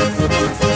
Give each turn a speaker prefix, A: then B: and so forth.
A: Müzik